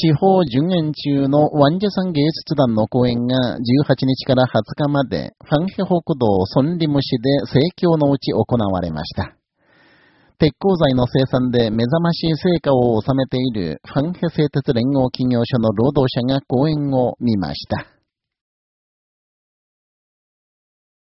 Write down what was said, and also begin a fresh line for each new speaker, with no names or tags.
地方巡演中のワンジャさん芸術団の公演が18日から20日まで、ファンヘ北道ソンリム市で盛況のうち行われました。鉄鋼材の生産で目覚ましい成果を収めているファンヘ製鉄連合企業所の労働者が講演を見ました。